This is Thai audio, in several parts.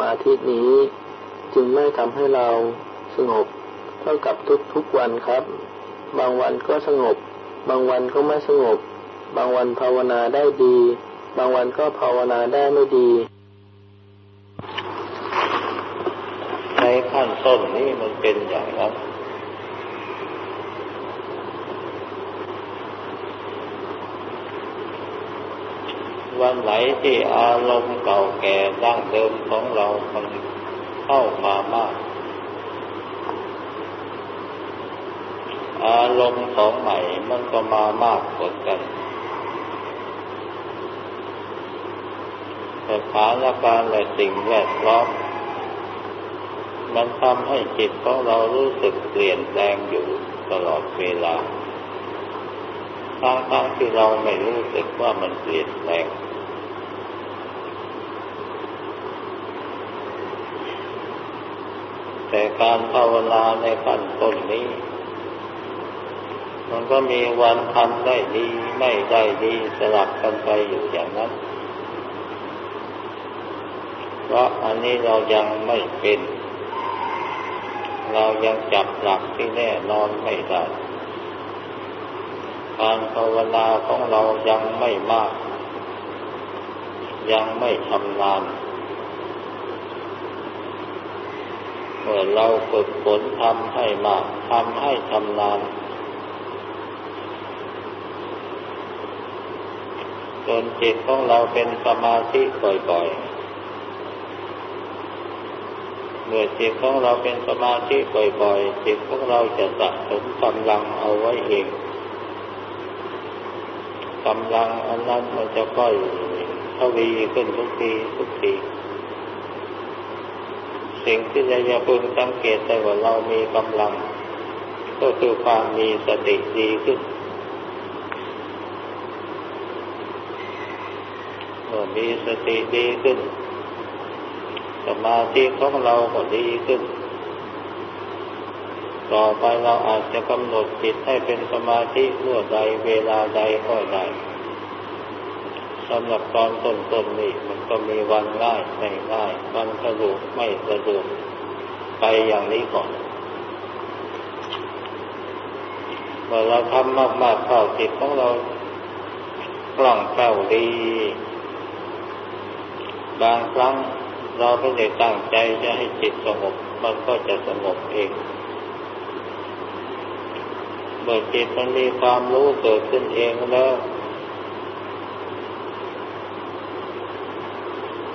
มาธินี้ จึงไม่ทำให้เราสงบ เท่ากับทุกๆวันครับ บางวันก็สงบ บางวันก็ไม่สงบ บางวันภาวนาได้ดี บางวันก็ภาวนาได้ไม่ดี ในขั้นต้นนี้มันเป็นอย่างนั้นไหน ที่อารมณ์เก่าแก่ดั้งเดิมของเรามันเข้ามามาก อารมณ์ของใหม่มันก็มามากกว่ากันสถานการณ์และสิ่งแวดล้อมมันทำให้จิตของเรารู้สึกเปลี่ยนแปลงอยู่ตลอดเวลาทั้งๆที่เราไม่รู้สึกว่ามันเปลี่ยนแปลง แต่การภาวนาในขั้นต้นนี้ มันก็มีวันทำได้ดี ไม่ได้ดีสลับกันไปอยู่อย่างนั้น เพราะอันนี้เรายังไม่เป็น เรายังจับหลักที่แน่นอนไม่ได้การภาวนาของเรายังไม่มาก ยังไม่ชำนาญ เมื่อเราฝึกฝนทำให้มากทำให้ชำนาญจนจิตของเราเป็นสมาธิบ่อยๆ เมื่อจิตของเราเป็นสมาธิบ่อยๆ จิตของเราจะสะสมกำลังเอาไว้เองกำลังอันนั้นมันจะค่อยทวีขึ้นทุกทีทุกที สิ่งที่เราจะพึงสังเกตได้ว่าเรามีกำลัง ก็คือความมีสติดีขึ้นเมื่อมีสติดีขึ้น สมาธิของเราก็ดีขึ้น ต่อไปเราอาจจะกำหนดจิตให้เป็นสมาธิเมื่อใดเวลาใดก็ได้ สำหรับตอนต้นๆนี่มันก็มีวันง่ายไม่ง่ายวันสะดวกไม่สะดวกไปอย่างนี้ก่อนเมื่อเราทำมากๆเข้าจิตของเรากล่องแก้วดี บางครั้งเราไม่ได้ตั้งใจจะให้จิตสงบ มันก็จะสงบเองเมื่อจิตมันมีความรู้เกิดขึ้นเองแล้ว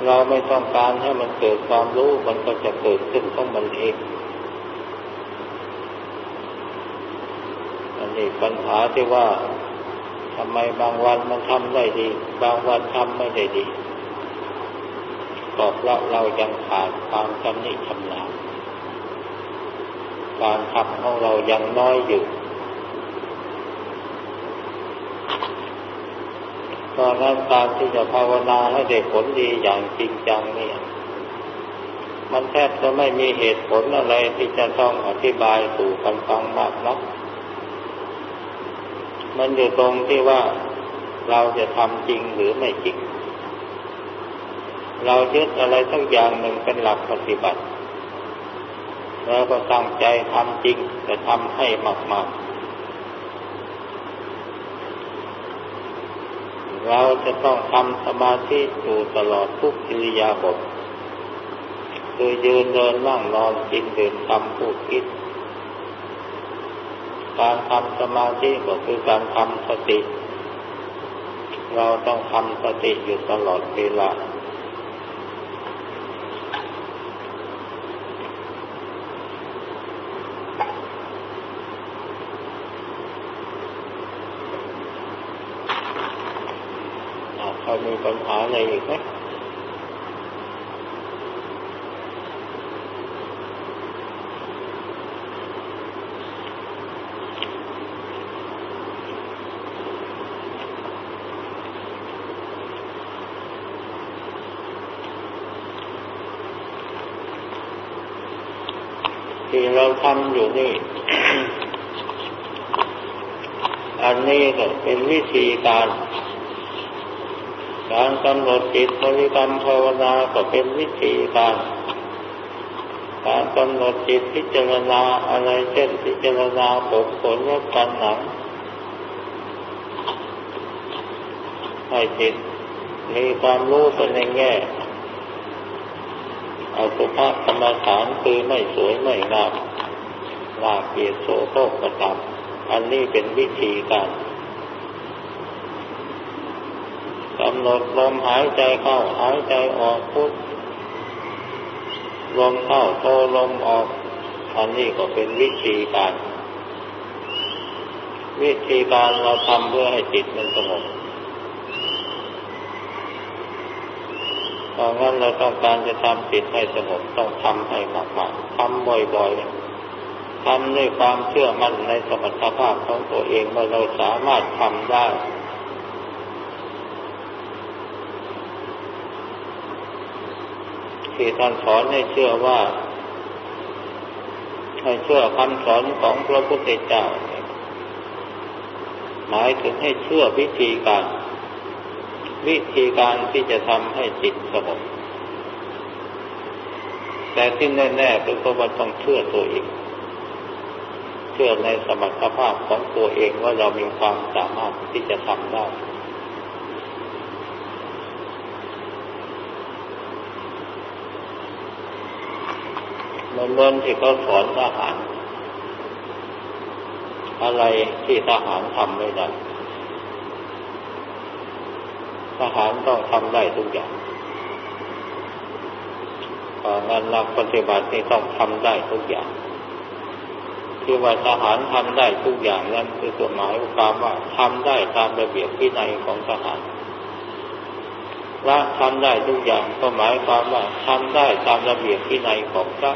เราไม่ต้องการให้มันเกิดความรู้มันก็จะเกิดขึ้นของมันเอง อันนี้ปัญหาที่ว่าทำไมบางวันมันทำได้ดี บางวันทำไม่ได้ดีก็เพราะเรายังขาดความชำนิชำนาญการทำของเรายังน้อยอยู่ เพราะนั้นการที่จะภาวนาให้ได้ผลดีอย่างจริงจังเนี่ย มันแทบจะไม่มีเหตุผลอะไรที่จะต้องอธิบายสู่กันฟังมากนัก มันอยู่ตรงที่ว่าเราจะทำจริงหรือไม่จริง เรายึดอะไรทั้งอย่างหนึ่งเป็นหลักปฏิบัติ แล้วก็ตั้งใจทำจริงแต่ทำให้มากๆ เราจะต้องทำสมาธิอยู่ตลอดทุกอิริยาบถคือยืนเดินนั่งนอนกินดื่มทำพูดคิด การทำสมาธิก็คือการทำสติ เราต้องทำสติอยู่ตลอดเวลา มีปัญหาอะไรอีกไหมที่เราทำอยู่นี่ อันนี้ก็เป็นวิธีการ กำหนดจิตบริกรรมภาวนาก็เป็นวิธีการการกำหนดจิตพิจารณาอะไรเช่นพิจารณาผมขนและกันหนังให้จิตมีความรู้เป็นในแง่อสุภะกรรมฐานคือไม่สวยไม่งามลาเกียรโสโครกประตับอันนี้เป็นวิธีการกำ หนดลมหายใจเข้าหายใจออกพุทลมเข้าโทลมออกอันนี้ก็เป็นวิธีการ วิธีการเราทำเพื่อให้จิตมันสงบเพราะงั้นเราต้องการจะทำจิตให้สงบต้องทำให้มากๆทำบ่อยๆทำด้วยความเชื่อมั่นในสมรรถภาพของตัวเองว่าเราสามารถทำได้ ที่ท่านสอนให้เชื่อว่าให้เชื่อคำสอนของพระพุทธเจ้า หมายถึงให้เชื่อวิธีการ วิธีการที่จะทำให้จิตสงบแต่ที่แน่ๆคือว่าต้องเชื่อตัวเอง เชื่อในสมรรถภาพของตัวเองว่าเรามีความสามารถที่จะทำได้ มันเมือนที่เขาสอนทหาร อะไรที่ทหารทำไม่ได้ทหารต้องทำได้ทุกอย่างงานนักปฏิบัตินี่ต้องทำได้ทุกอย่างที่ว่าทหารทำได้ทุกอย่างนั้นคือตัวหมายความว่าทำได้ตามระเบียบวินัยของทหารพระทำได้ทุกอย่างก็หมายความว่าทำได้ตามระเบียบวินัยของพระ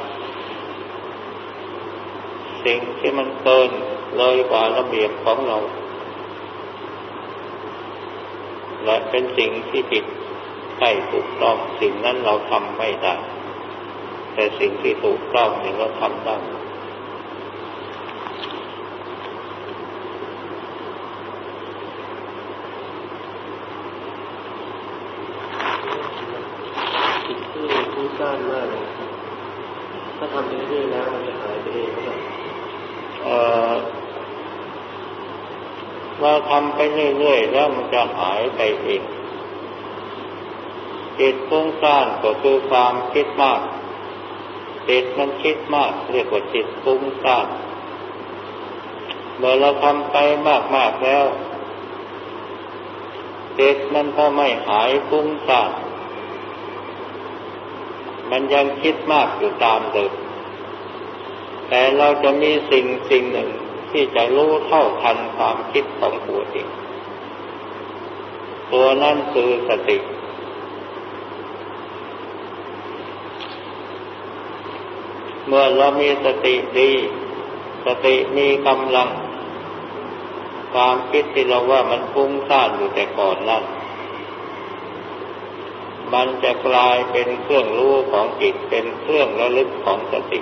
สิ่งที่มันเกินเลยกว่าระเบียบของเรา และเป็นสิ่งที่ผิดใช่ถูกต้องสิ่งนั้นเราทำไม่ได้ แต่สิ่งที่ถูกต้องนี่เราทำได้ที่ผู้สร้างมากเลยถ้าทำไปเรื่อยๆแล้วมันจะหายไปเองครับเราทำไป เรื่อยๆแล้วมันจะหายไปเองจิตฟุ้งซ่านก็คือความคิดมากจิตมันคิดมาก เรียกว่าจิตฟุ้งซ่านเมื่อเราทำไปมากๆแล้วจิตมันพอไม่หายฟุ้งซ่านมันยังคิดมากอยู่ตามเดิมแต่เราจะมีสิ่งสิ่งหนึ่งที่จะรู้เท่าทันความคิดของตัวเอง ตัวนั้นคือสติ เมื่อเรามีสติดี สติมีกำลัง ความคิดที่เราว่ามันฟุ้งซ่านอยู่แต่ก่อนนั้นมันจะกลายเป็นเครื่องรู้ของจิต เป็นเครื่องระลึกของสติ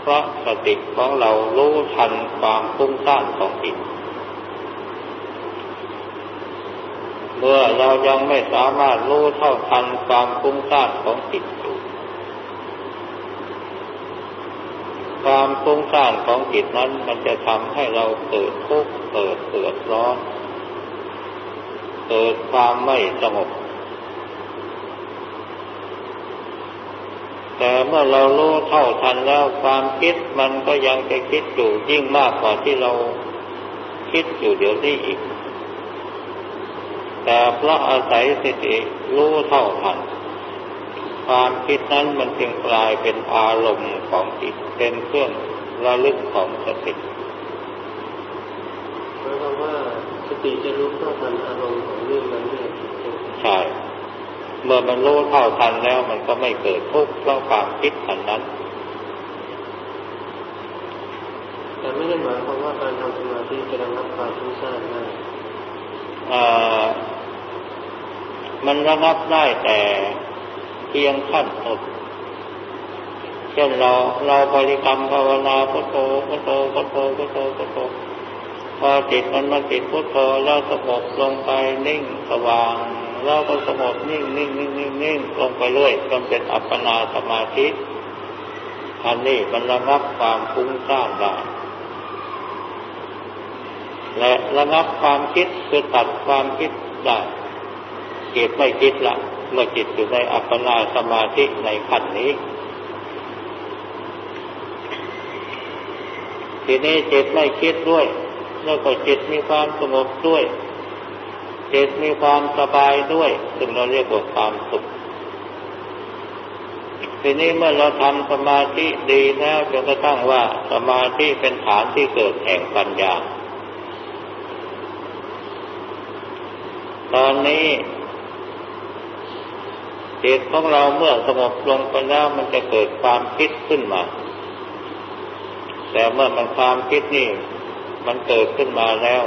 เพราะสติของเรารู้ทันความฟุ้งซ่านของจิต เมื่อเรายังไม่สามารถรู้เท่าทันความฟุ้งซ่านของจิตอยู่ ความฟุ้งซ่านของจิตนั้นมันจะทำให้เราเกิดทุกข์เกิดเกิดร้อน เกิดความไม่สงบแต่เมื่อเรารู้เท่าทันแล้วความคิดมันก็ยังจะคิดอยู่ยิ่งมากกว่าที่เราคิดอยู่เดี๋ยวนี้อีก แต่เพราะอาศัยสติรู้เท่าทันความคิดนั้นมันจึงกลายเป็นอารมณ์ของจิตเป็นเครื่องระลึกของสติหมายความว่าสติจะรู้เท่าทันอารมณ์ของเรื่องนั้นเองใช่เมื่อมันรู้เท่าทันแล้วมันก็ไม่เกิดทุกข์เพราะความคิดอันนั้น แต่ไม่ได้หมายความว่าการทำสมาธิจะระงับความทุกข์ซ่านได้ มันระงับได้แต่เพียงขั้นต้นเช่นเราเราบริกรรมภาวนาพุทโธพุทโธพุทโธพุทโธพุทโธพอจิตมันมาติดพุทโธแล้วสงบลงไปนิ่งสว่างเราก็สงบนิ่งนิ่งนิ่งนิ่งนิ่งลงไปเรื่อยจนเป็นอัปปนาสมาธิอันนี้มันระงับความฟุ้งซ่านได้และระงับความคิดคือตัดความคิดได้ จิตไม่คิดละ เมื่อจิตอยู่ในอัปปนาสมาธิในขั้นนี้ ทีนี้จิตไม่คิดด้วย แล้วก็จิตมีความสงบด้วย จิตมีความสบายด้วย ซึ่งเราเรียกว่าความสุขทีนี้เมื่อเราทำสมาธิดีแล้วจนกระทั่งว่าสมาธิเป็นฐานที่เกิดแห่งปัญญา ตอนนี้ จิตของเราเมื่อสงบลงไปแล้วมันจะเกิดความคิดขึ้นมา แต่เมื่อมันความคิดนี่มันเกิดขึ้นมาแล้ว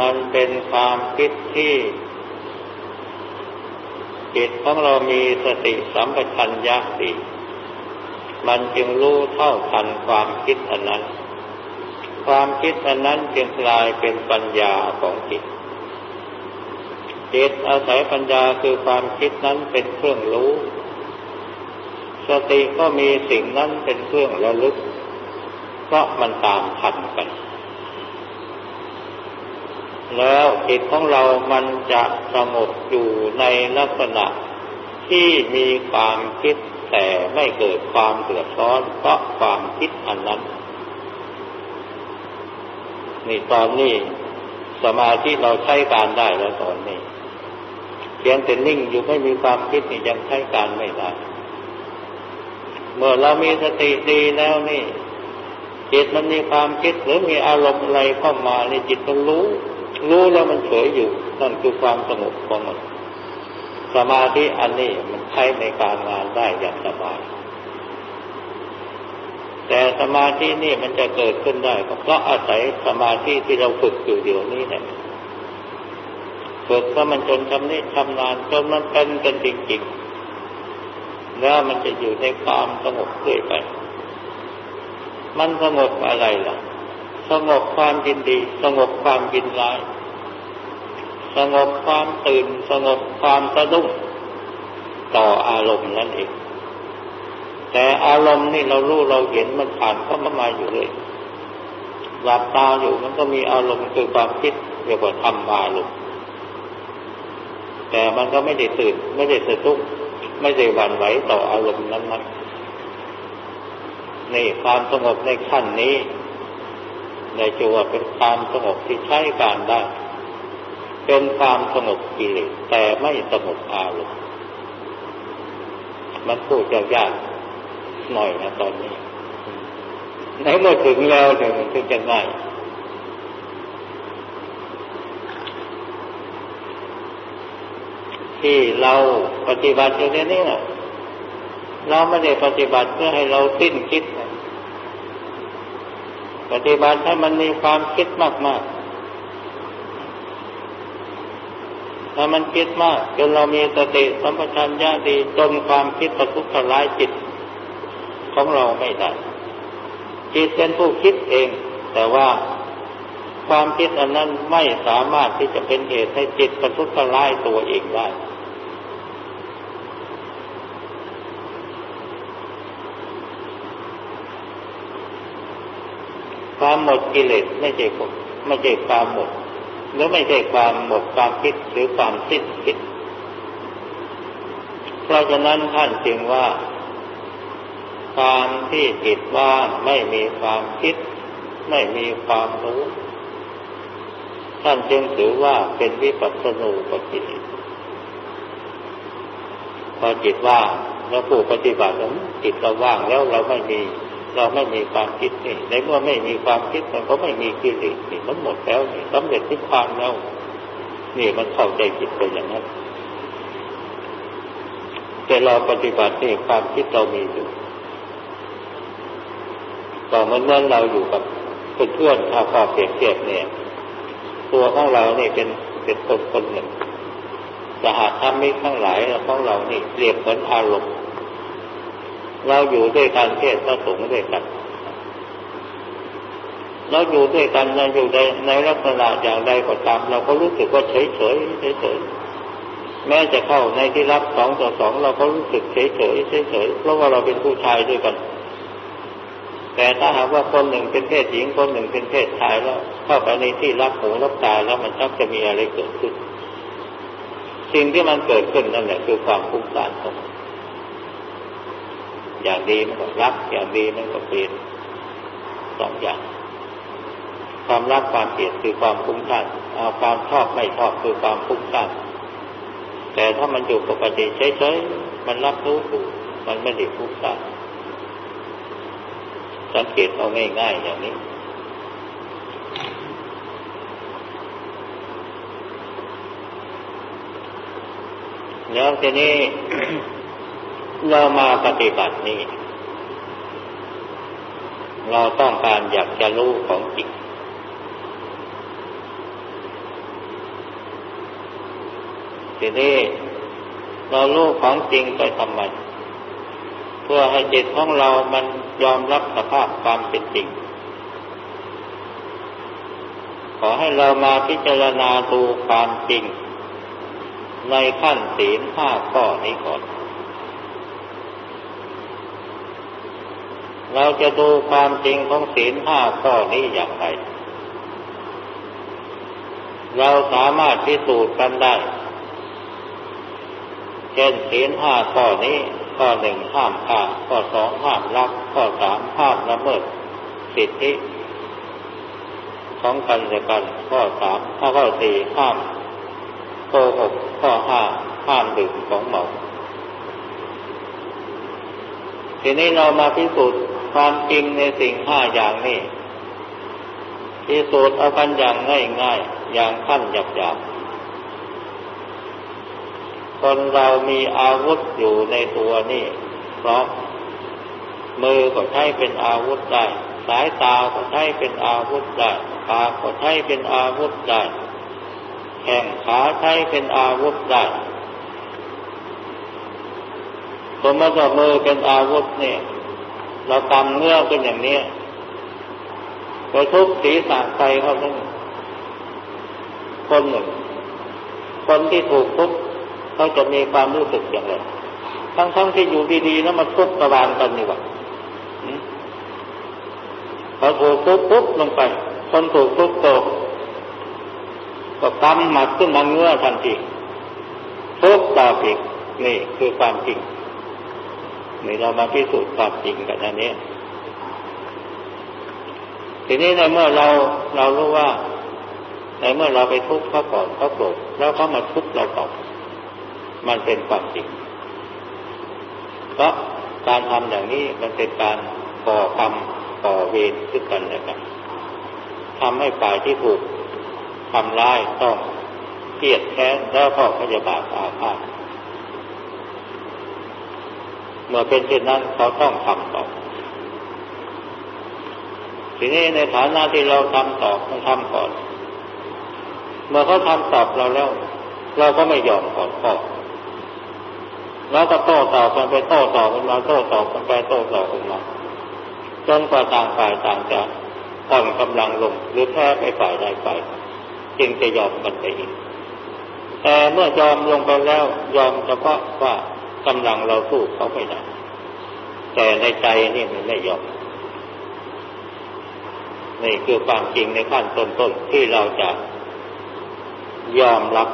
มันเป็นความคิดที่จิตของเรามีสติสัมปชัญญะดีมันจึงรู้เท่าทันความคิดอันนั้น ความคิดอันนั้นจึงกลายเป็นปัญญาของจิต จิตอาศัยปัญญาคือความคิดนั้นเป็นเครื่องรู้ สติก็มีสิ่งนั้นเป็นเครื่องระลึก เพราะมันตามทันกัน แล้วจิตของเรามันจะสงบอยู่ในลักษณะที่มีความคิดแต่ไม่เกิดความเดือดร้อนเพราะความคิดอันนั้น นี่ตอนนี้สมาธิเราใช้การได้แล้วตอนนี้เพียงแต่นิ่งอยู่ไม่มีความคิดนี่ยังใช้การไม่ได้ เมื่อเรามีสติดีแล้วนี่ จิตมันมีความคิดหรือมีอารมณ์อะไรเข้ามาในจิตมันรู้ รู้แล้วมันเฉยอยู่ นั่นคือความสงบของมัน สมาธิอันนี้มันใช้ในการงานได้อย่างสบาย แต่สมาธินี่มันจะเกิดขึ้นได้ก็เพราะอาศัยสมาธิที่เราฝึกอยู่เดี๋ยวนี้เนี่ย ฝึกก็มันจนชำนิชำนาญจนมันเป็นกันจริงๆแล้วมันจะอยู่ในความสงบเรื่อยไป มันสงบอะไรล่ะ สงบความยินดี สงบความยินร้าย สงบความตื่น สงบความสะดุ้งต่ออารมณ์นั่นเอง แต่อารมณ์นี่เรารู้เราเห็นมันผ่านเข้ามามาอยู่เลยหลับตาอยู่มันก็มีอารมณ์คือความคิดเรียกว่าธรรมอารมณ์ แต่มันก็ไม่ได้ตื่นไม่ได้สะดุ้งไม่ได้หวั่นไหวต่ออารมณ์นั้นๆนี่ความสงบในขั้นนี้ในจัวเป็นความสงบที่ใช้การได้ เป็นความสงบกิเลสแต่ไม่สงบอารมณ์มันพูดยากๆหน่อยนะตอนนี้ในเมื่อถึงแล้วเนี่ยมันถึงจะง่าย ที่เราปฏิบัติอยู่ในนี้นะเราไม่ได้ปฏิบัติเพื่อให้เราสิ้นคิดนะปฏิบัติให้มันมีความคิดมากๆถ้ามันคิดมากจนเรามีสติสัมปชัญญะดีจนความคิดประทุษร้ายจิต ของเราไม่ได้จิตเป็นผู้คิดเอง แต่ว่าความคิดอันนั้นไม่สามารถที่จะเป็นเหตุให้จิตประทุษร้ายตัวเองได้ ความหมดกิเลสไม่ใช่ไม่ใช่ความหมดหรือไม่ใช่ความหมดความคิดหรือความสิ้นคิด เพราะฉะนั้นท่านจึงว่า ความที่จิตว่างไม่มีความคิด ไม่มีความรู้ ท่านจึงถือว่าเป็นวิปัสสนูปกิเลสพอจิตว่างแล้วผู้ปฏิบัตินั้นจิตเราว่างแล้วเราไม่มี เราไม่มีความคิดนี่ในเมื่อไม่มีความคิดมันก็ไม่มีกิเลสนี่มันหมดแล้วนี่สำเร็จที่ความแล้วนี่มันเข้าใจจิตไปอย่างนั้น แต่เราปฏิบัตินี่ความคิดเรามีอยู่ต่อมันเมื่อเราอยู่กับเพื่อนๆถ้าพอเปรียบเทียบเนี่ย ตัวของเราเนี่ยเป็นเป็นคนคนหนึ่งสหธรรมิกทั้งหลายของเรานี่เปรียบเหมือนอารมณ์ เราอยู่ด้วยกันเทศพระสงฆ์ด้วยกัน เราอยู่ด้วยกันเราอยู่ในในลักษณะอย่างใดก็ตามเราก็รู้สึกว่าเฉยเฉยเฉยเฉยแม้จะเข้าในที่รับสองต่อสองเราก็รู้สึกเฉยเฉยเฉยเพราะว่าเราเป็นผู้ชายด้วยกัน แต่ถ้าหากว่าคนหนึ่งเป็นเพศหญิงคนหนึ่งเป็นเพศชายแล้วเข้าไปในที่รับหูรับตาแล้วมันชักจะมีอะไรเกิดขึ้น สิ่งที่มันเกิดขึ้นนั่นแหละคือความฟุ้งซ่านของ อย่างดีมันก็รักอย่างดีมันก็เปลี่ยนสองอย่าง ความรักความเกลียดคือความฟุ้งซ่าความชอบไม่ชอบคือความฟุ้งซ่าแต่ถ้ามันอยู่ปกติเฉยๆมันรับรู้ถูกมันไม่ได้ฟุ้งซ่าสังเกตเอาง่ายๆอย่างนี้แล้วทีนี้ เรามาปฏิบัตินี้ เราต้องการอยากจะรู้ของจริงทีนี้เรารู้ของจริงไปทำไมเพื่อให้จิตของเรามันยอมรับสภาพความเป็นจริง ขอให้เรามาพิจารณาดูความจริง ในขั้นศีลห้าข้อนี้ก่อน เราจะดูความจริงของศีลห้าข้อนี้อย่างไร เราสามารถพิสูจน์กันได้ เช่นศีลห้าข้อนี้ ข้อหนึ่งห้ามฆ่า ข้อสองห้ามลัก ข้อสามห้ามละเมิดสิทธิของกันและกัน ข้อสามข้อสี่ห้ามโกหกข้อห้าห้ามดื่มของเมาทีนี้เรามาพิสูจน์ ความจริงในสิ่งห้าอย่างนี้พิสูจน์เอากันอย่างง่ายๆ อย่างขั้นหยาบๆ คนเรามีอาวุธอยู่ในตัวนี่เพราะมือก็ใช้เป็นอาวุธได้ สายตาก็ใช้เป็นอาวุธได้ปากก็ใช้เป็นอาวุธได้แข้งขาใช้เป็นอาวุธได้สมมติว่ามือเป็นอาวุธเนี่ย เรากำเนื้อเป็นอย่างนี้ไปทุบศีรษะใครเขาต้งคนหนึ่ง คนที่ถูกทุบเขาจะมีความรู้สึกอย่างไรทั้งๆทที่อยู่ดีๆแล้วมาทุบกระบาลกันนี่วะพอถูกทุบปุ๊บลงไป คนถูกทุบตกก็กำหมัดขึ้นมาเงื้อทันทีทุบต่ออีกนี่คือความจริง นี่เรามาพิสูจน์ความจริงกันอันนี้ทีนี้ในเมื่อเราเรารู้ว่า ในเมื่อเราไปทุบเขาก่อนเขาโกรธแล้วเขามาทุบเราต่อมันเป็นความจริง เพราะการทำอย่างนี้มันเป็นการก่อกรรมก่อเวรซึ่งกันและกันทำให้ฝ่ายที่ถูกทำร้ายต้องเกลียดแค้นแล้วก็พยาบาทอาฆาตเมื่อเป็นเช่นนั้นเขาต้องทำต่อ ทีนี้ในฐานะที่เราทำตอบต้องทำก่อน เมื่อเขาทำตอบเราแล้ว เราก็ไม่ยอมก่อนข้อแล้วก็โต้ตอบกันไปโต้ตอบกันมาโต้ตอบกันไปโต้ตอบกันมาจนกว่าต่างฝ่ายต่างจะอ่อนกำลังลงหรือแพ้ไปฝ่ายใดฝ่ายจึงจะยอมกันไปอีกแต่เมื่อยอมลงไปแล้ว ยอมเฉพาะว่า กำลังเราสู้เขาไม่ได้แต่ในใจนี่มันไม่ยอมนี่คือความจริงในขั้นต้นๆที่เราจะยอมรับ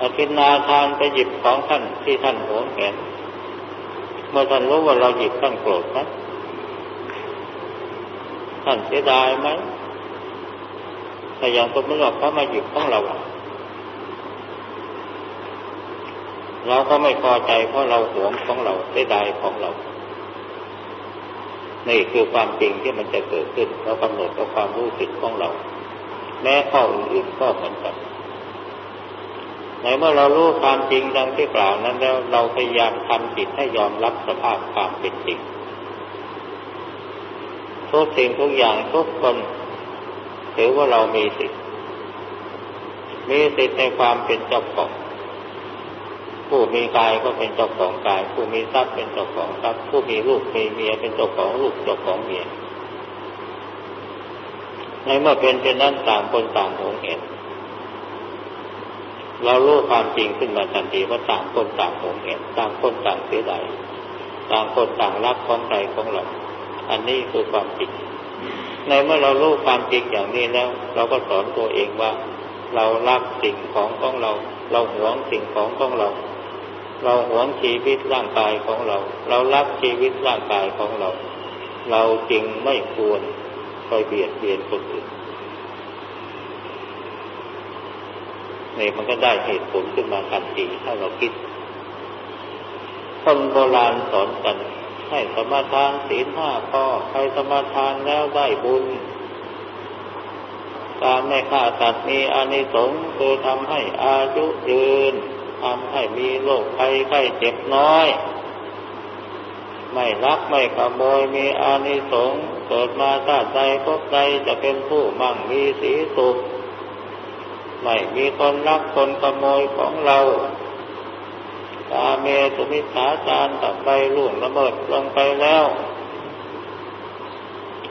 อธินาทานไปหยิบของท่านที่ท่านหวงแหนเมื่อท่านรู้ว่าเราหยิบท่านโกรธไหมท่านเสียดายไหมแต่อย่างสมมติว่าเขามาหยิบของเรา เราก็ไม่พอใจเพราะเราหวงของเราเสียดายของเรา นี่คือความจริงที่มันจะเกิดขึ้น เรากำหนดกับความรู้สึกของเรา แม้ข้ออื่นๆก็เหมือนกันในเมื่อเรารู้ความจริงดังที่กล่าวนั้นแล้ว เราพยายามทำจิตให้ยอมรับสภาพความเป็นจริงทุกสิ่งทุกอย่างทุกคนถือว่าเรามีสิทธิ์มีสิทธิ์ในความเป็นเจ้าของ ผู้มีกายก็เป็นเจ้าของกาย ผู้มีทรัพย์เป็นเจ้าของทรัพย์ผู้มีลูกมีเมียเป็นเจ้าของลูกเจ้าของเมียในเมื่อเป็นเช่นนั้นต่างคนต่างหงเห็น เรารู้ความจริงขึ้นมาทันทีว่าต่างคนต่างหงเห็นต่างคนต่างเสียดายต่างคนต่างรักของใจของเราอันนี้คือความจริง ในเมื่อเรารู้ความจริงอย่างนี้แล้ว เราก็สอนตัวเองว่า เรารักสิ่งของของเรา เราหวงสิ่งของของเรา เราหวงชีวิตร่างกายของเรา เรารักชีวิตร่างกายของเรา เราจริงไม่ควรไปเบียดเบียนคนอื่นนี่มันก็ได้เหตุผลขึ้นมาทันทีถ้าเราคิด คนโบราณสอนกัน ให้สมาทานศีลห้าข้อใครสมาทานแล้วได้บุญการไม่ฆ่าสัตว์มีอานิสงส์คือทำให้อายุยืน ทำให้มีโรคภัยไข้เจ็บน้อย ไม่รักไม่ขโมยมีอานิสงส์เกิดมาชาติใดพบใดจะเป็นผู้มั่งมีสีสุข ไม่มีคนรักคนขโมยของเราตาเมตุมิสาจารตับไปล่วงละเมิดลงไปแล้ว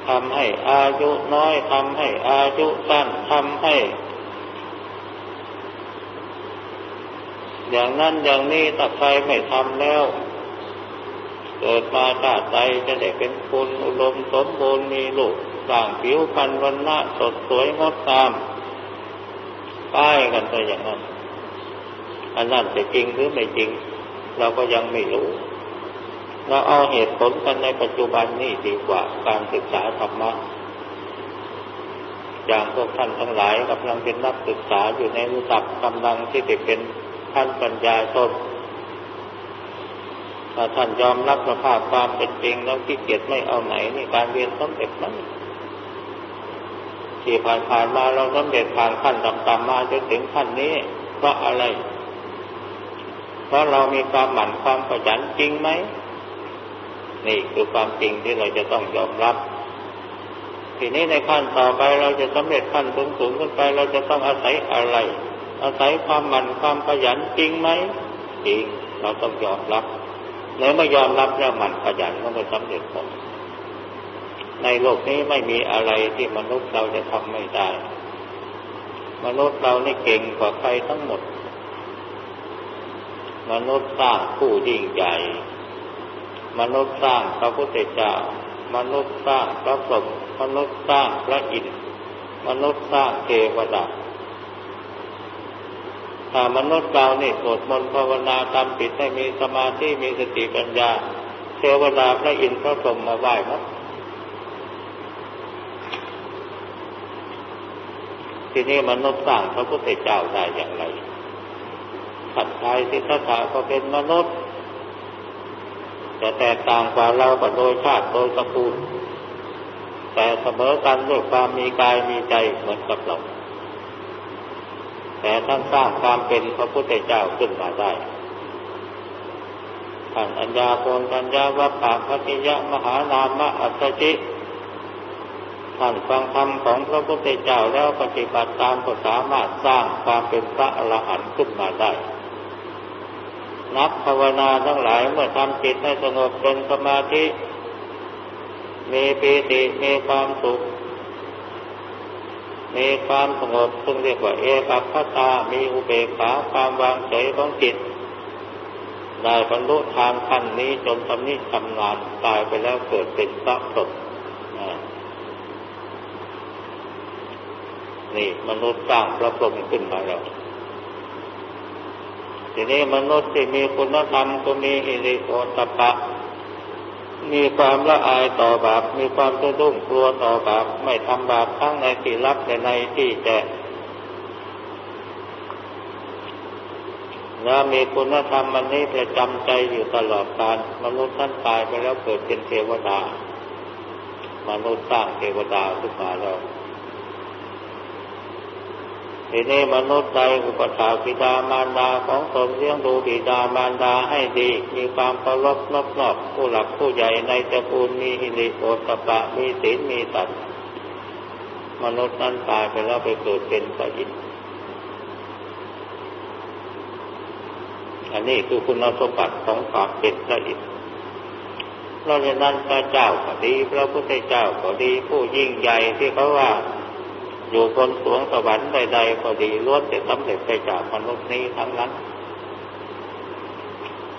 ทำให้อายุน้อยทำให้อายุสั้นทำให้ อย่างนั้นอย่างนี้ถ้าใครไม่ทำแล้ว เกิดมาชาติใดจะได้เป็นคุณอุดมสมบูรณ์มีลูกสร้างผิวพรรณวันณะสดสวยงดงามป้ายกันไปอย่างนั้น อันนั้นจะจริงหรือไม่จริง เราก็ยังไม่รู้ เราเอาเหตุผลกันในปัจจุบันนี่ดีกว่าการศึกษาธรรมะอย่างพวกท่านทั้งหลายกำลังเป็นนักศึกษาอยู่ในระดับกำลังที่จะเป็น ท่านปัญญาชนถ้าท่านยอมรับสภาพความเป็นจริงแล้วขี้เกียจไม่เอาไหนนี่การเรียนสำเร็จนั้นที่ผ่านผ่านมาเราสำเร็จผ่านขั้นต่ำๆมาจนถึงขั้นนี้ เพราะอะไร เพราะเรามีความหมั่นความขยันจริงไหมนี่คือความจริงที่เราจะต้องยอมรับ ทีนี้ในขั้นต่อไปเราจะสำเร็จขั้นสูงสูงขึ้นไป เราจะต้องอาศัยอะไร อาศัยความหมั่นความขยันจริงไหมจริงเราต้องยอมรับเมื่อไม่ยอมรับแล้วหมั่นขยันก็ไม่สำเร็จผลในโลกนี้ไม่มีอะไรที่มนุษย์เราจะทำไม่ได้ มนุษย์เรานี่เก่งกว่าใครทั้งหมด มนุษย์สร้างผู้ยิ่งใหญ่ มนุษย์สร้างพระพุทธเจ้ามนุษย์สร้างพระพรหมมนุษย์สร้างพระอินทร์มนุษย์สร้างเทวดา ถ้ามนุษย์เรานี่สวดมนต์ภาวนาทำจิตให้มีสมาธิมีสติปัญญา เทวดาพระอินทร์พระพรหมมาไหว้หมดทีนี้มนุษย์สร้างพระพุทธเจ้าได้อย่างไรขัดทายสิทธัตถะก็เป็นมนุษย์จะแตกต่างกว่าเราก็โดยชาติโดยตระกูลแต่เสมอกันด้วยความมีกายมีใจเหมือนกับเรา แต่ท่านสร้างความเป็นพระพุทธเจ้าขึ้นมาได้ท่านอัญญาโกนปัญญาวัปปะพัิยะมหานามะอัศจิท่านฟังธรรมของพระพุทธเจ้าแล้วปฏิบัติตามก็สามารถสร้างความเป็นพระอรหันต์ขึ้นมาได้ นักภาวนาทั้งหลายเมื่อทำจิตให้สงบเป็นสมาธิ มีปีติมีความสุข มีความสงบซึ่งเรียกว่า เอกัคตา มีอุเบกขาความวางเฉยของจิตได้บรรลุทางขั้นนี้จนทำนี้ทำงานตายไปแล้วเกิดเป็นพระสดนี่มนุษย์สร้างพระพรหมขึ้นมาแล้ว ทีนี้มนุษย์ที่มีคุณธรรมก็มีอิริโอตปะ มีความละอายต่อบาป มีความสะดุ้งกลัวต่อบาป ไม่ทำบาปทั้งในที่ลับในในที่แจ้งแล้วมีคุณธรรมมันนี้ประจำใจอยู่ตลอดกาลมนุษย์ท่านตายไปแล้วเกิดเป็นเทวดามนุษย์สร้างเทวดาขึ้นมาแล้ว ทีนี้มนุษย์ใดอุปถาบิดามารดาของตนเลี้ยงดูบิดามารดาให้ดี มีความเคารพนอบนอบผู้หลักผู้ใหญ่ในตระกูลมีหิริโอตปะมีศีลมีสัตว์มนุษย์นั้นตายไปแล้วไปเกิดเป็นพระอินทร์อันนี้คือคุณสมบัติของความเป็นพระอินทร์เพราะฉะนั้นพระเจ้าก็ดี พระพุทธเจ้าก็ดีผู้ยิ่งใหญ่ที่เขาว่า อยู่บนสวงสวรรค์ใดๆก็ดีล้วนแต่สำเร็จไปจากมนุษย์นี้ทั้งนั้น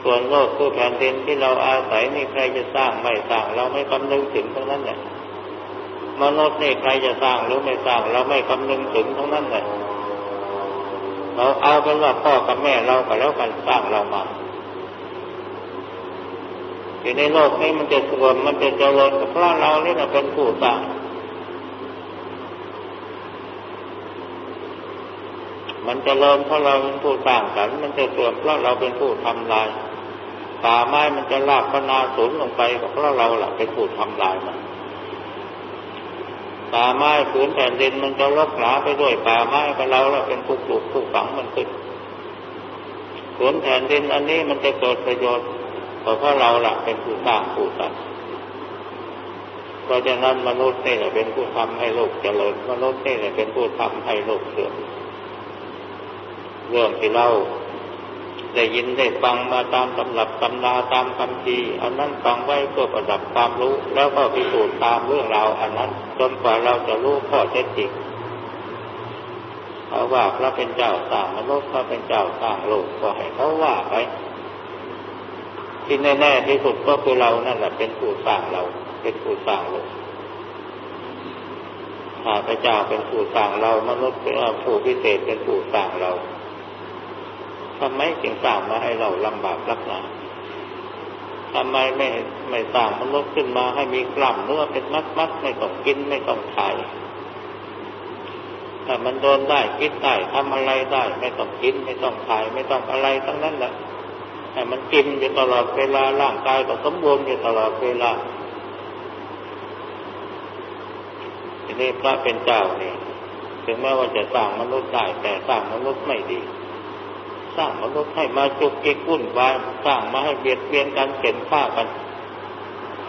ส่วนโลกคือแผ่นดินที่เราอาศัยนี่ใครจะสร้างไม่สร้าง เราไม่คำนึงถึงทั้งนั้นเลยมนุษย์นี่ใครจะสร้างหรือไม่สร้าง เราไม่คำนึงถึงทั้งนั้นเลยเราเอาเป็นว่าพ่อกับแม่เราก็แล้วกันสร้างเรามาอยู่ในโลกนี้มันจะสวมมันจะเจริญเพราะเรานี่เราเป็นผู้สร้าง มันจะเริ่มเพราะเราเป็นผู้สร้างสรรค์มันจะเสื่อมเพราะเราเป็นผู้ทำลายป่าไม้มันจะลากพนาสูงลงไปก็เพราะเราแหละเป็นผู้ทำลายมันป่าไม้ผืนแผ่นดินมันจะลกหนาไปด้วยป่าไม้ก็เราแหละเป็นผู้ปลูกผู้ฝังมันขึ้นผืนแผ่นดินอันนี้มันจะเกิดประโยชน์ก็เพราะเราแหละเป็นผู้สร้างผู้สร้างเพราะฉะนั้นมนุษย์นี่แหละเป็นผู้ทำให้โลกเจริญมนุษย์นี่แหละเป็นผู้ทำให้โลกเสื่อม เรื่องที่เราได้ยินได้ฟังมาตามตำรับตำนาตามคำทีอันนั้นฟังไว้เพื่อประดับความรู้ แล้วก็พิสูจน์ตามเรื่องราวอันนั้นจนกว่าเราจะรู้ข้อเท็จจริงเขาว่าพระเป็นเจ้าสร้างมนุษย์พระเป็นเจ้าสร้างโลกก็ให้เขาว่าไปที่แน่ๆที่สุดก็คือเรานั่นแหละเป็นผู้สร้างเรา เป็นผู้สร้างโลกข้าพเจ้าเป็นผู้สร้างเรา มนุษย์เป็นผู้พิเศษเป็นผู้สร้างเรา ทำไมจึงสร้างมาให้เราลำบากลักหนาทำไมไม่ไม่สร้างมนุษย์ขึ้นมาให้มีกล้ามเนื้อเป็นมัดมัดไม่ต้องกินไม่ต้องถ่ายถ้ามันโดนได้คิดได้ทำอะไรได้ ไม่ต้องกิน ไม่ต้องถ่าย ไม่ต้องอะไรทั้งนั้นแหละแต่มันกินอยู่ตลอดเวลาร่างกายก็สมบูรณ์อยู่ตลอดเวลาทีนี้พระเป็นเจ้านี่ถึงแม้ว่าจะสร้างมนุษย์ได้แต่สร้างมนุษย์ไม่ดี ร้างมนุษย์ให้มาจุกจิกวุ่นวายสร้างมาให้เบียดเบียนกันเข็นฆ่ากัน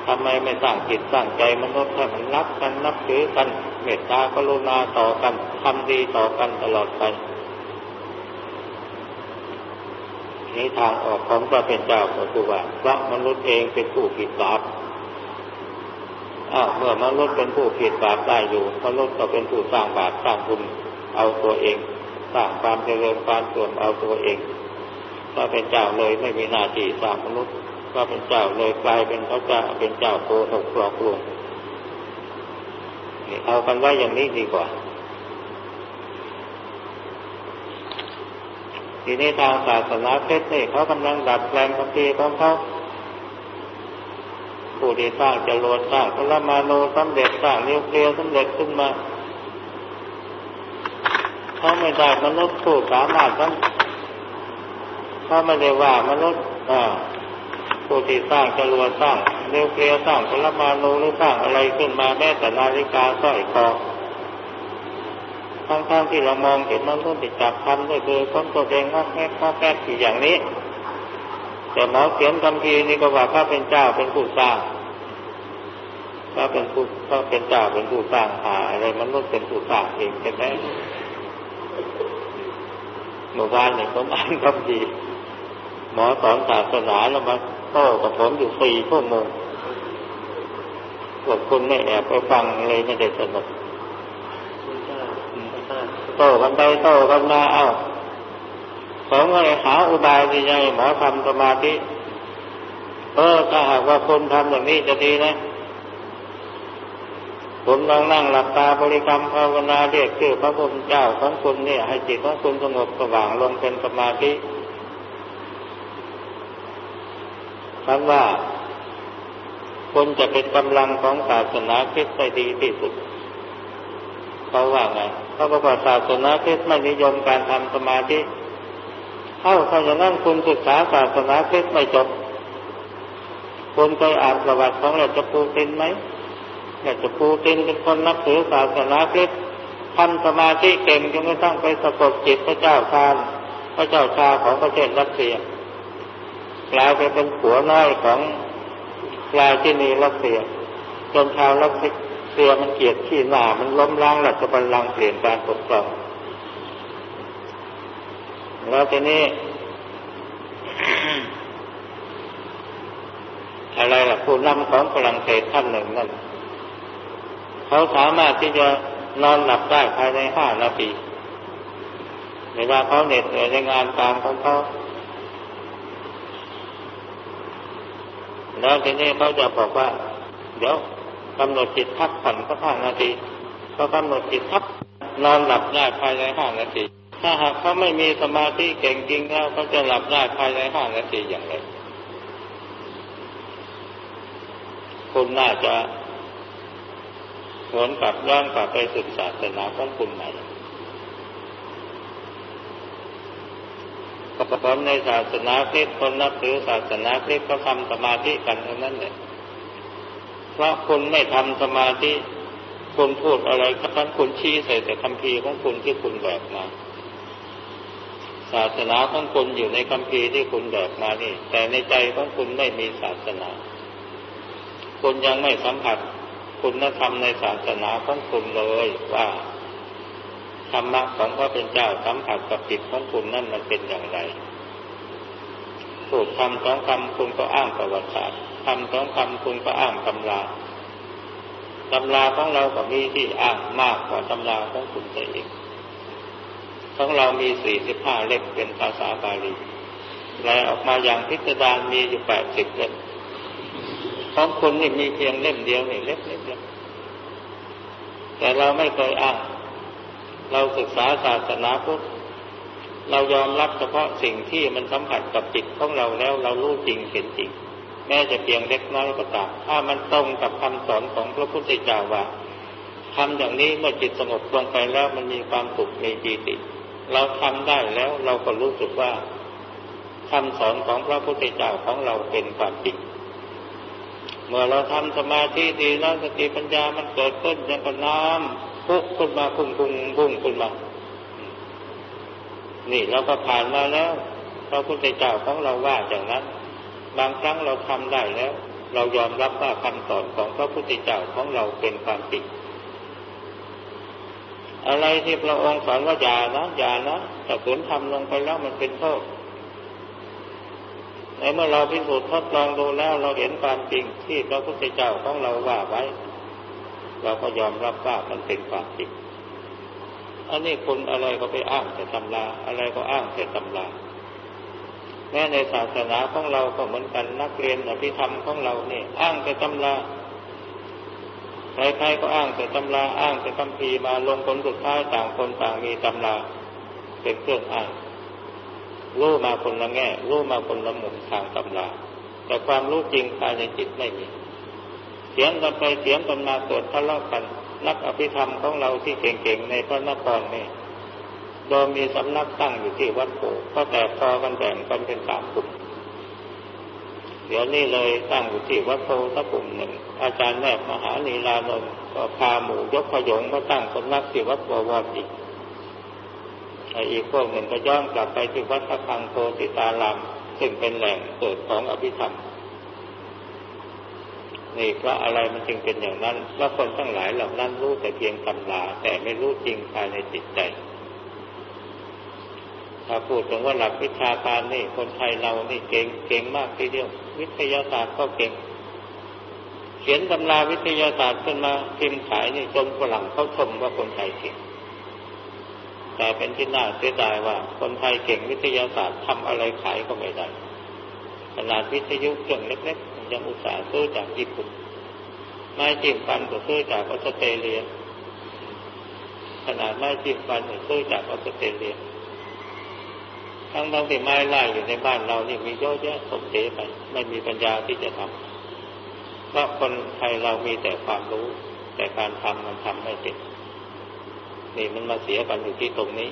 ทำไมไม่สร้างจิตสร้างใจมนุษย์ให้มันรักกันนับถือกัน เมตตากรุณาต่อกันทำดีต่อกันตลอดไปนี้ทางออกของพระเป็นเจ้าก็คือว่าพระมนุษย์เองเป็นผู้ผิดบาปอ้าวเมื่อมนุษย์เป็นผู้ผิดบาปได้อยู่มนุษย์ก็เป็นผู้สร้างบาปสร้างบุญเอาตัวเอง สร้างความเจริญความส่วนเอาตัวเองพระเป็นเจ้าเลยไม่มีหน้าที่สร้างมนุษย์พระเป็นเจ้าเลยกลายเป็นพระเจ้าเป็นเจ้าโกหกหลอกลวงเอากันไว้อย่างนี้ดีกว่า ทีนี้ทางศาสนาเพชรนี่เขากำลังดัดแปลงคำพีของเขาผู้ที่สร้างจรวดสร้างพลมาโนสำเร็จสร้างนิวเคลียร์สำเร็จขึ้นมา เขาไม่ได้มนุษย์ผู้สามารถทั้งเขาไม่ได้ว่ามนุษย์ผู้ที่สร้างจรวดสร้างนิวเคลียร์สร้างพลมาโนหรือสร้างอะไรขึ้นมาแม้แต่นาฬิกาสร้อยคอทั้งๆที่เรามองเห็นมนุษย์ติดจับทำด้วยคือคนตัวเองงอกแงกงอกแงกที่อย่างนี้ แต่หมอเขียนคำพีนี่ก็ว่าพระเป็นเจ้าเป็นผู้สร้างพระเป็นผู้พระเป็นเจ้าเป็นผู้สร้างหาอะไรมนุษย์เป็นผู้สร้างเองใช่ไหม เมื่อวานเนี่ยผมอ่านคำดีหมอสอนศาสนาแล้วมาโต้กับผมอยู่สี่ชั่วโมงพวกคุณไม่แอบไปฟังเลยไม่ได้สนุกโต้กันไปโต้กันมาเอ้าผมก็เลยหาอุบายที่จะหมอทำสมาธิเออถ้าหากว่าคนทำอย่างนี้จะดีนะ ผมลองนั่งหลับตาบริกรรมภาวนาเรียกชื่อพระพุทธเจ้าของคุณเนี่ยให้จิตของคุณสงบสว่างลงเป็นสมาธิคำว่าคุณจะเป็นกำลังของศาสนาคริสต์ได้ดีที่สุดเขาว่าไงเขาบอกว่าศาสนาคริสต์ไม่นิยมการทำสมาธิเอ้าถ้าอย่างนั้นคุณศึกษาศาสนาคริสต์ไม่จบคุณเคยอ่านประวัติของราชปูตินไหม อยากจะปูตินเป็นคนนับถือศาสนาคริสต์ทำสมาธิเก่งจนไม่ต้องไปสะกดจิตพระเจ้าชาพระเจ้าชาของประเทศรัสเซียกลายไปเป็นผัวน้อยของลายที่นีรัสเซียจนชาวรัสเซียมันเกลียดขี้หน้ามันล้มล้างหลักบัลลังเปลี่ยนการปกครองแล้วทีนี้อะไรล่ะผู้นำของฝรั่งเศสท่านหนึ่งนั่น เขาสามารถที่จะนอนหลับได้ภายในห้านาทีเวลาเขาเหน็ดเหนื่อยในงานการของเขาแล้วทีนี้เขาจะบอกว่า เดี๋ยวกำหนดจิตพักผ่อนสักห้านาทีเขากำหนดจิตพักนอนหลับได้ภายในห้านาที ถ้าหากเขาไม่มีสมาธิเก่งจริงแล้วเขาจะหลับได้ภายในห้านาทีอย่างไรคุณน่าจะ หวนกลับย้อนกลับไปศึกษาศาสนาของคุณใหม่คนในศาสนาคริสต์คนนับถือศาสนาคริสต์ก็ทำสมาธิกันเท่านั้นแหละเพราะคุณไม่ทำสมาธิคุณพูดอะไรก็ทั้งคุณชี้ใส่แต่คำพีของคุณที่คุณแบกมาศาสนาของคุณอยู่ในคำพีที่คุณแบกมานี่ แต่ในใจของคุณไม่มีศาสนา คุณยังไม่สัมผัส คุณธรรมในศาสนาของคุณเลยว่าธรรมะของพระเป็นเจ้าสัมผัสกับจิตของคุณนั่นมันเป็นอย่างไรพูดคำสองคำคุณก็อ้างประวัติศาสตร์คำสองคำคุณก็อ้างตำราตำราของเราก็มีที่อ้างมากกว่าตำราของคุณเองของเรามีสี่สิบห้าเล่มเป็นภาษาบาลีแปลออกมาอย่างพิสดารมีอยู่แปดสิบเล่มของคุณนี่มีเพียงเล่มเดียวนี่เล่มเล่มเแต่เราไม่เคยอ้างเราศึกษาศาสนาพุทธเรายอมรับเฉพาะสิ่งที่มันสัมผัสกับจิตของเราแล้วเรารู้จริงเห็นจริง แม้จะเพียงเล็กน้อยก็ตามถ้ามันตรงกับคำสอนของพระพุทธเจ้าว่าทำอย่างนี้เมื่อจิตสงบลงไปแล้วมันมีความสุขมีปีติ เราทำได้แล้วเราก็รู้สึกว่าคำสอนของพระพุทธเจ้าของเราเป็นความจริง เมื่อเราทำสมาธิดีแล้วสติปัญญามันเกิดขึ้นอย่างกับน้ำพุ่งขึ้นมาพุ่งพุ่งพุ่งขึ้นมา นี่เราก็ผ่านมาแล้วพระพุทธเจ้าของเราว่าอย่างนั้น บางครั้งเราทำได้แล้ว เรายอมรับว่าคำสอนของพระพุทธเจ้าของเราเป็นความจริงอะไรที่พระองค์สอนว่าอย่านะอย่านะแต่ขืนทำลงไปแล้วมันเป็นโทษ ในเมื่อเราพิสูจน์ทดลองดูแล้วเราเห็นความจริงที่พระพุทธเจ้าของเราว่าไว้ เราก็ยอมรับว่ามันเป็นความจริงอันนี้คนอะไรก็ไปอ้างแต่ตำราอะไรก็อ้างแต่ตำราแม้ในศาสนาของเราก็เหมือนกันนักเรียนอภิธรรมของเราเนี่ยอ้างแต่ตำราใครๆก็อ้างแต่ตำราอ้างแต่คำพีมาลงผลสุดท้ายต่างคนต่างมีตำราเป็นเครื่องอ้าง รู้มาคนละแง่รู้มาคนละมุมทางตำราแต่ความรู้จริงภายในจิตไม่มี เสียงกันไปเสียงกันมาเกิดทะเลาะกัน นักอภิธรรมของเราที่เก่งๆในพระนครนี่โดยมีสำนักตั้งอยู่ที่วัดโพก็แตกคอกันแบ่งกันเป็นสามกลุ่มเดี๋ยวนี้เลยตั้งอยู่ที่วัดโพสักกลุ่มหนึ่ง อาจารย์แม่มหานีลานนท์ก็พาหมู่ยกพยงมาตั้งสำนักที่วัดบวรอีก อีกพวกหนึ่งก็ย้อนกลับไปที่วัดพระพังโพติตารามซึ่งเป็นแหล่งเกิดของอภิธรรมนี่เพราะอะไรมันจึงเป็นอย่างนั้นว่าคนทั้งหลายเหล่านั้นรู้แต่เพียงตำราแต่ไม่รู้จริงภายในจิตใจถ้าพูดถึงว่าหลักวิชาการนี่คนไทยเรานี่เก่งเก่งมากทีเดียว วิทยาศาสตร์ก็เก่ง เขียนตำราวิทยาศาสตร์ขึ้นมาพิมพ์ขายนี่จนฝรั่งเขาชมว่าคนไทยเก่ง แต่เป็นที่น่าเสียดายว่า คนไทยเก่งวิทยาศาสตร์ทำอะไรขายก็ไม่ได้ขนาดวิทยุเครื่องเล็กๆยังอุตส่าห์ซื้อจากญี่ปุ่นไม้จิ้มฟันก็ซื้อจากออสเตรเลียขนาดไม้จิ้มฟันก็ซื้อจากออสเตรเลียทั้งทั้งที่ไม้ไล่อยู่ในบ้านเรานี่มีเยอะแยะสมเสไปไม่มีปัญญาที่จะทำเพราะคนไทยเรามีแต่ความรู้ แต่การทำมันทำไม่เป็น นี่มันมาเสียกันอยู่ที่ตรงนี้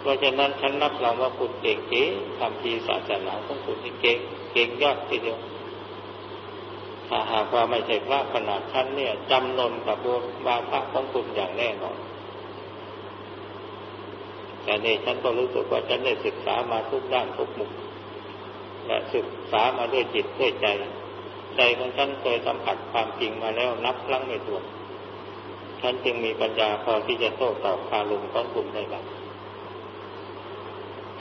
เพราะฉะนั้นฉันนับรองว่าคุณเก่งเก๋ทำทีศาสนาของคุณที่เก่งเก่งยอดทีเดียวถ้าหากว่าไม่ใช่พระขนาดฉันเนี่ยจำนนกับบวาพระของคุณอย่างแน่นอนแต่นี่ฉันก็รู้สึกว่าฉันได้ศึกษามาทุกด้านทุกมุมและศึกษามาด้วยจิตด้วยใจ ใจของฉันเคยสัมผัสความจริงมาแล้วนับครั้งไม่ถ้วน ฉันจึงมีปัญญาพอที่จะโต้ตอบคาลุงของกลุ่มได้บ้าง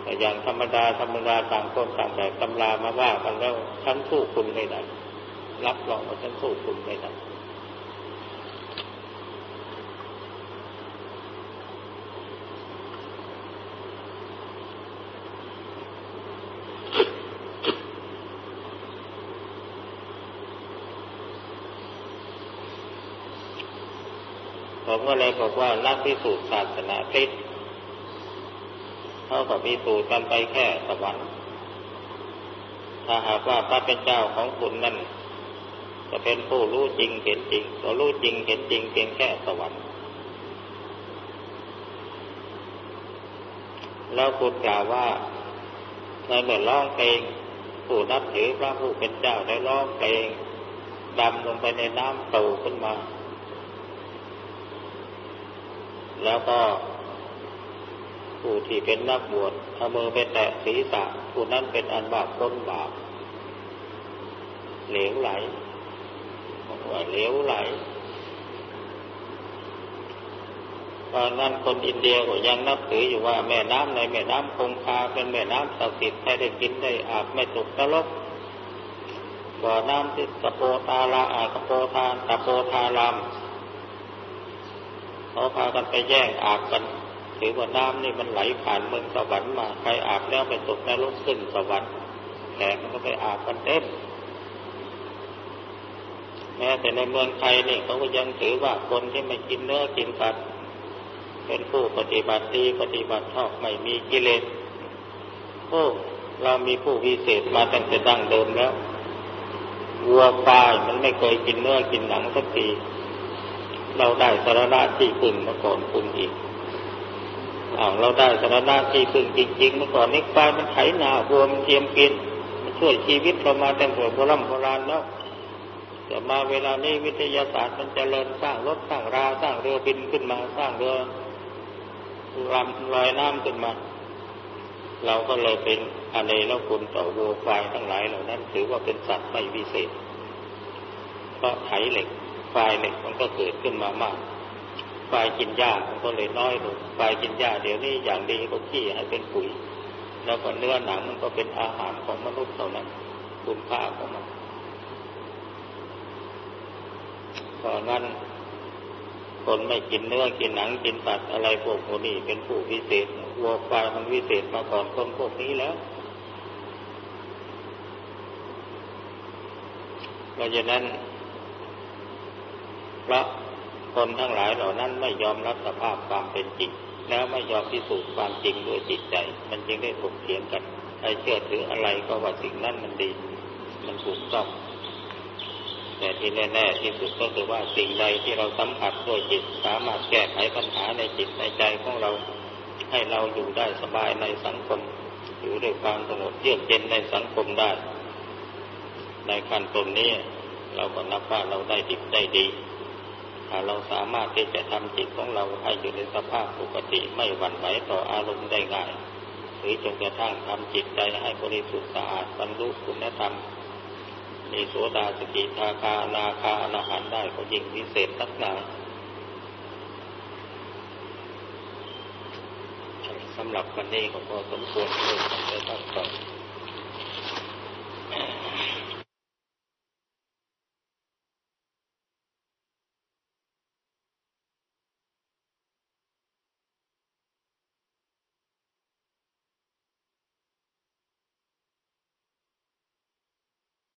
แต่อย่างธรรมดาธรรมดาต่างคนต่างแต่ตำรามาว่ากันแล้วฉันสู้คุณไม่ได้รับรองว่าฉันสู้คุณไม่ได้ ผมก็เลยบอกว่านักพิสูจน์ศาสนาคริสต์เขาก็พิสูจน์กันไปแค่สวรรค์ถ้าหากว่าพระเป็นเจ้าของคุณนั่นจะเป็นผู้รู้จริงเห็นจริงก็รู้จริงเห็นจริงเพียงแค่สวรรค์แล้วคุณกล่าวว่าในเมื่อร้องเพลงผู้นับถือพระผู้เป็นเจ้าได้ร้องเพลงดำลงไปในน้ำโตขึ้นมา แล้วก็ ผู้ที่เป็นนักบวชเอามือไปแตะศีรษะผู้นั้นเป็นอันบาปพ้นบาปเหลวไหลบอกว่าเหลวไหลตอนนั้นคนอินเดียก็ยังนับถืออยู่ว่าแม่น้ำในแม่น้ำคงคาเป็นแม่น้ำศักดิ์สิทธิ์ให้ได้กินได้อาบไม่ตกนรกบ่อน้ำที่ตะโปตาลาอากะโปทานตะโปทาราม เขาพากันไปแย่งอาบกันถือว่าน้ำนี่มันไหลผ่านเมืองสวรรค์มาใครอาบแล้วไปตกนรกขึ้นสวรรค์แขกมันก็ไปอาบกันเต็มแม้แต่ในเมืองไทยนี่เขาก็ยังถือว่าคนที่ไม่กินเนื้อกินสัตว์เป็นผู้ปฏิบัติดีปฏิบัติชอบไม่มีกิเลสโอ้เรามีผู้วิเศษมาตั้งแต่ดั้งเดิมแล้ววัวควายมันไม่เคยกินเนื้อกินหนังสักที เราได้สารณะที่พึ่งมาก่อนคุณอีกอ้าวเราได้สารณะที่พึ่งจริงๆเมื่อก่อนนี้ควายมันไถนาวัวมันเทียมกินมันช่วยชีวิตเรามาตั้งแต่โบราณโบราณแล้วแต่มาเวลานี้วิทยาศาสตร์มันจเจริญสร้างรถสร้างราสร้างเรือบินขึ้นมาสร้างเรือลำลอยน้ำขึ้นมา เราก็เลยเป็นอะไรแล้วคุณต่อวัวควายทั้งหลายเหล่านั้น ถือว่าเป็นสัตว์ไม่วิเศษ เพราะไถเหล็ก ควายเหล็กมันก็เกิดขึ้นมามากควายกินหญ้ามันก็เลยน้อยลงควายกินหญ้าเดี๋ยวนี้อย่างดีก็ขี้ให้เป็นปุ๋ย แล้วก็เนื้อหนังมันก็เป็นอาหารของมนุษย์เท่านั้นคุณค่าของมันเพราะงั้นคนไม่กินเนื้อกินหนังกินสัตว์อะไรพวกนี้เป็นผู้วิเศษวัวควายมันวิเศษมาก่อนคนพวกนี้แล้วเพราะฉะนั้น ระคนทั้งหลายเหล่านั้นไม่ยอมรับสภาพความเป็นจริง แล้วไม่ยอมพิสูจน์ความจริงด้วยจิตใจ มันจึงได้ถกเถียงกันใครเชื่อถืออะไรก็ว่าสิ่งนั้นมันดี มันถูกต้องแต่ที่แน่ๆที่สุดก็คือว่าสิ่งใดที่เราสัมผัสด้วยจิตสามารถแก้ไขปัญหาในจิตในใจของเราให้เราอยู่ได้สบายในสังคม อยู่ด้วยความสงบเยือกเย็นในสังคมได้ ในขั้นตรงนี้เราก็นับว่าเราได้ดีได้ดี ถ้าเราสามารถที่จะทำจิตของเราให้อยู่ในสภาพปกติไม่หวั่นไหวต่ออารมณ์ได้ง่าย หรือจนกระทั่งทำจิตใจให้บริสุทธิ์สะอาดบรรลุคุณธรรมมีโสดาสกิทาคานาคาอนาหันได้ก็ยิ่งวิเศษนักหนาสำหรับวันนี้ก็พอสมควรที่จะต้องต่อ